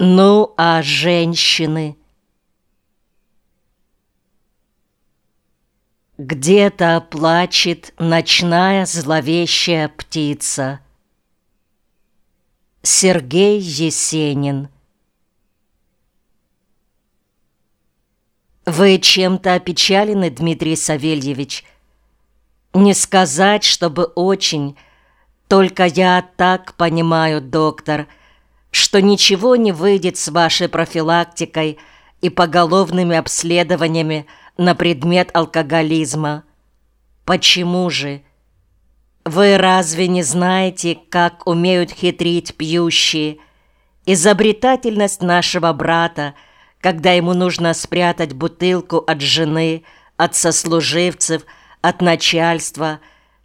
Ну, а женщины? Где-то плачет ночная зловещая птица. Сергей Есенин Вы чем-то опечалены, Дмитрий Савельевич? Не сказать, чтобы очень, только я так понимаю, доктор – что ничего не выйдет с вашей профилактикой и поголовными обследованиями на предмет алкоголизма. Почему же? Вы разве не знаете, как умеют хитрить пьющие? Изобретательность нашего брата, когда ему нужно спрятать бутылку от жены, от сослуживцев, от начальства,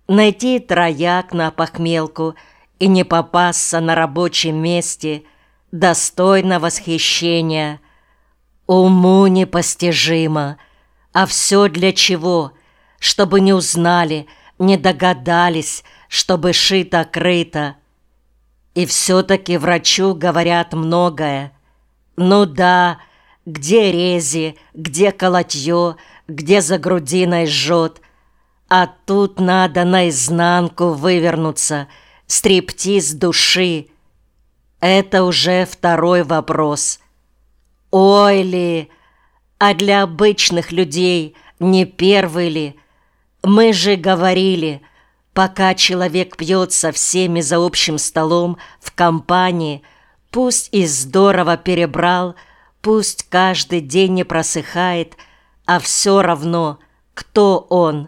найти трояк на похмелку – и не попасться на рабочем месте достойно восхищения. Уму непостижимо, а все для чего? Чтобы не узнали, не догадались, чтобы шито-крыто. И все-таки врачу говорят многое. Ну да, где рези, где колотье, где за грудиной жжет. А тут надо наизнанку вывернуться — стриптиз души. Это уже второй вопрос. Ой ли, а для обычных людей не первый ли? Мы же говорили, пока человек пьет со всеми за общим столом в компании, пусть и здорово перебрал, пусть каждый день не просыхает, а все равно, кто он.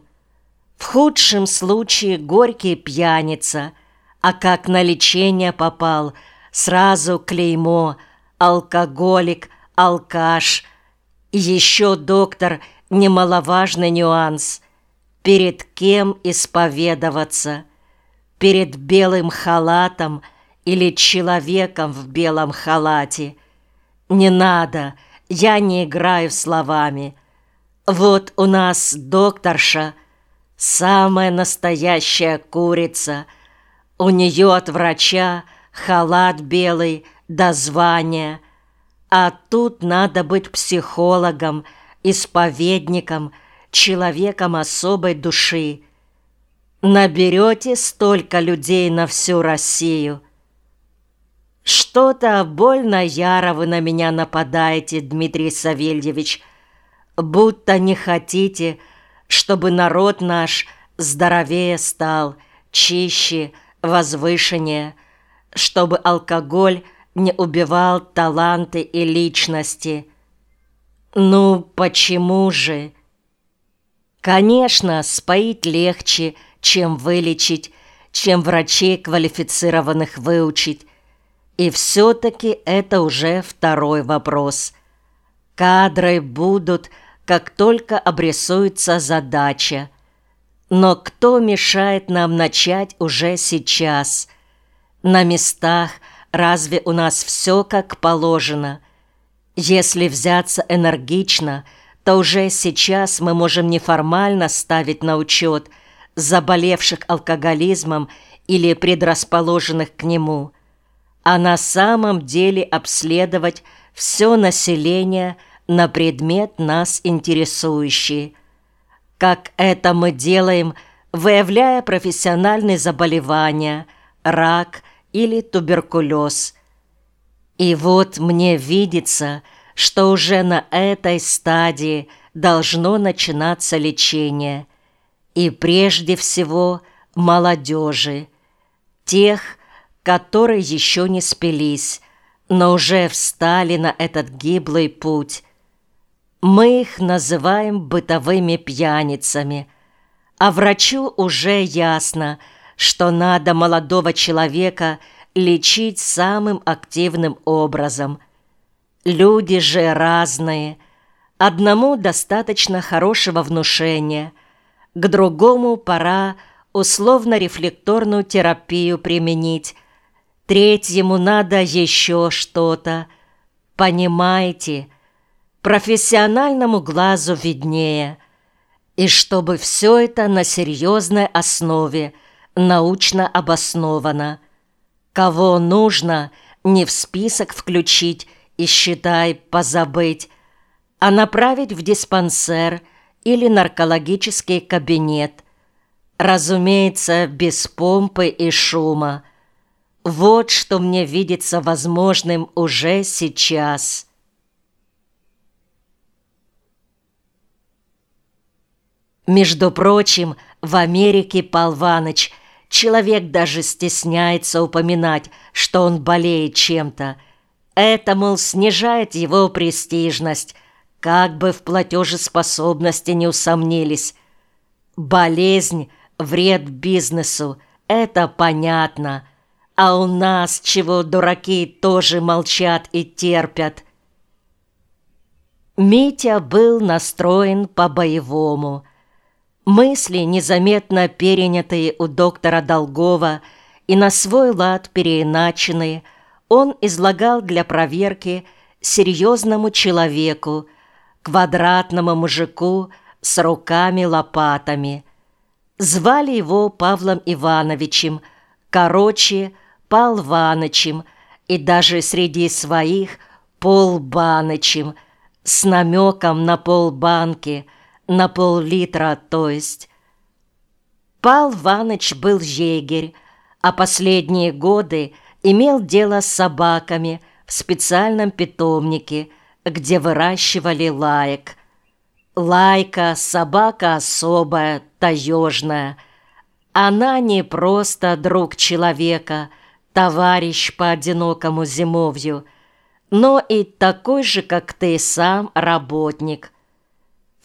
В худшем случае горький пьяница – а как на лечение попал, сразу клеймо «алкоголик», «алкаш». Еще, доктор, немаловажный нюанс. Перед кем исповедоваться? Перед белым халатом или человеком в белом халате? Не надо, я не играю словами. Вот у нас докторша, самая настоящая курица — у нее от врача халат белый до звания, а тут надо быть психологом, исповедником, человеком особой души. Наберете столько людей на всю Россию. Что-то больно яро вы на меня нападаете, Дмитрий Савельевич, будто не хотите, чтобы народ наш здоровее стал, чище, возвышение, чтобы алкоголь не убивал таланты и личности. Ну, почему же? Конечно, споить легче, чем вылечить, чем врачей квалифицированных выучить. И все-таки это уже второй вопрос. Кадры будут, как только обрисуется задача – но кто мешает нам начать уже сейчас? На местах разве у нас все как положено? Если взяться энергично, то уже сейчас мы можем неформально ставить на учет заболевших алкоголизмом или предрасположенных к нему, а на самом деле обследовать все население на предмет нас интересующий – как это мы делаем, выявляя профессиональные заболевания, рак или туберкулез. И вот мне видится, что уже на этой стадии должно начинаться лечение. И прежде всего молодежи, тех, которые еще не спились, но уже встали на этот гиблый путь, мы их называем бытовыми пьяницами, а врачу уже ясно, что надо молодого человека лечить самым активным образом. Люди же разные. Одному достаточно хорошего внушения, к другому пора условно-рефлекторную терапию применить, третьему надо еще что-то. Понимаете, профессиональному глазу виднее. И чтобы все это на серьезной основе, научно обосновано. Кого нужно, не в список включить и, считай, позабыть, а направить в диспансер или наркологический кабинет. Разумеется, без помпы и шума. Вот что мне видится возможным уже сейчас. Между прочим, в Америке Пал Ваныч человек даже стесняется упоминать, что он болеет чем-то. Это, мол, снижает его престижность, как бы в платежеспособности не усомнились. Болезнь – вред бизнесу, это понятно. А у нас чего дураки тоже молчат и терпят. Митя был настроен по-боевому – Мысли, незаметно перенятые у доктора Долгова и на свой лад переиначенные, он излагал для проверки серьезному человеку, квадратному мужику с руками-лопатами. Звали его Павлом Ивановичем, короче, Пал Ванычем и даже среди своих Пол Банычем с намеком на полбанки – на пол-литра, то есть. Пал Ваныч был егерь, а последние годы имел дело с собаками в специальном питомнике, где выращивали лаек. Лайка – собака особая, таежная. Она не просто друг человека, товарищ по одинокому зимовью, но и такой же, как ты сам, работник –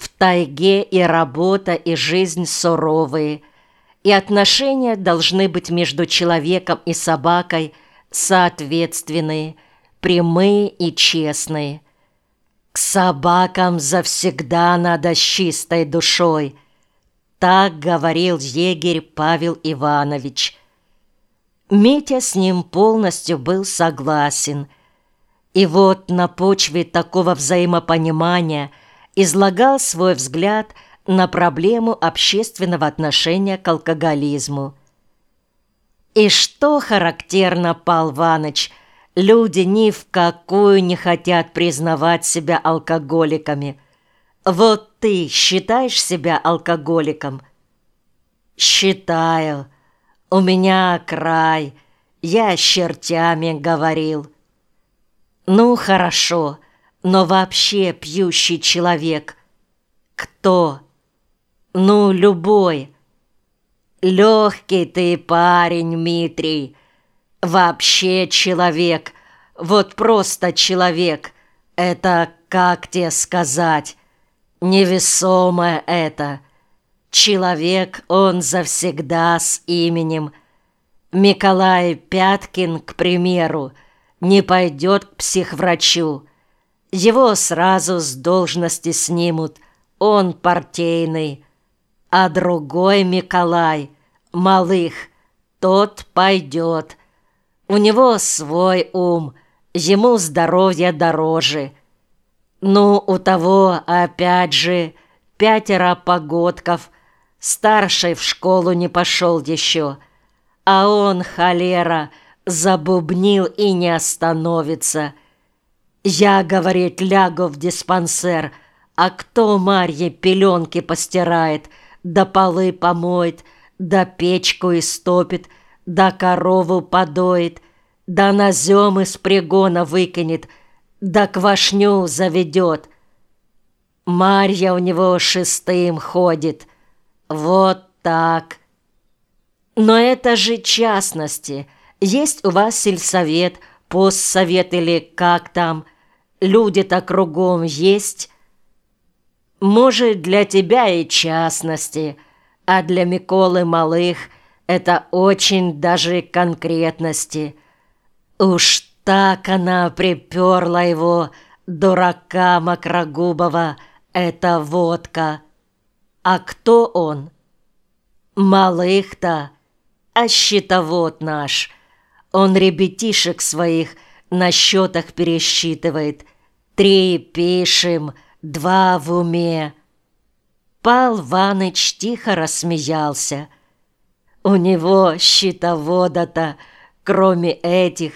в тайге и работа, и жизнь суровые, и отношения должны быть между человеком и собакой соответственные, прямые и честные. К собакам завсегда надо с чистой душой. Так говорил егерь Павел Иванович. Митя с ним полностью был согласен. И вот на почве такого взаимопонимания – излагал свой взгляд на проблему общественного отношения к алкоголизму. И что характерно, Пал Ваныч, люди ни в какую не хотят признавать себя алкоголиками. Вот ты считаешь себя алкоголиком? Считаю. У меня край. Я с чертями говорил. Ну, хорошо. Хорошо но вообще пьющий человек. Кто? Ну, любой. Легкий ты парень, Митрий. Вообще человек. Вот просто человек. Это, как тебе сказать, невесомое это. Человек, он завсегда с именем. Николай Пяткин, к примеру, не пойдет к психврачу, его сразу с должности снимут, он партийный. А другой Николай, малых, тот пойдет. У него свой ум, ему здоровье дороже. Ну, у того, опять же, пятеро погодков, старший в школу не пошел еще, а он, холера, забубнил и не остановится — я, говорит, лягу в диспансер, а кто Марье пеленки постирает, да полы помоет, да печку истопит, да корову подоит, да назем из пригона выкинет, да квашню заведет. Марья у него шестым ходит. Вот так. Но это же частности. Есть у вас сельсовет, постсовет или как там, люди-то кругом есть. Может, для тебя и частности, а для Миколы Малых это очень даже конкретности. Уж так она приперла его, дурака Макрогубова, эта водка. А кто он? Малых-то, а щитовод наш — он ребятишек своих на счетах пересчитывает. Три пишем, два в уме. Пал Ваныч тихо рассмеялся. У него счетовода-то, кроме этих,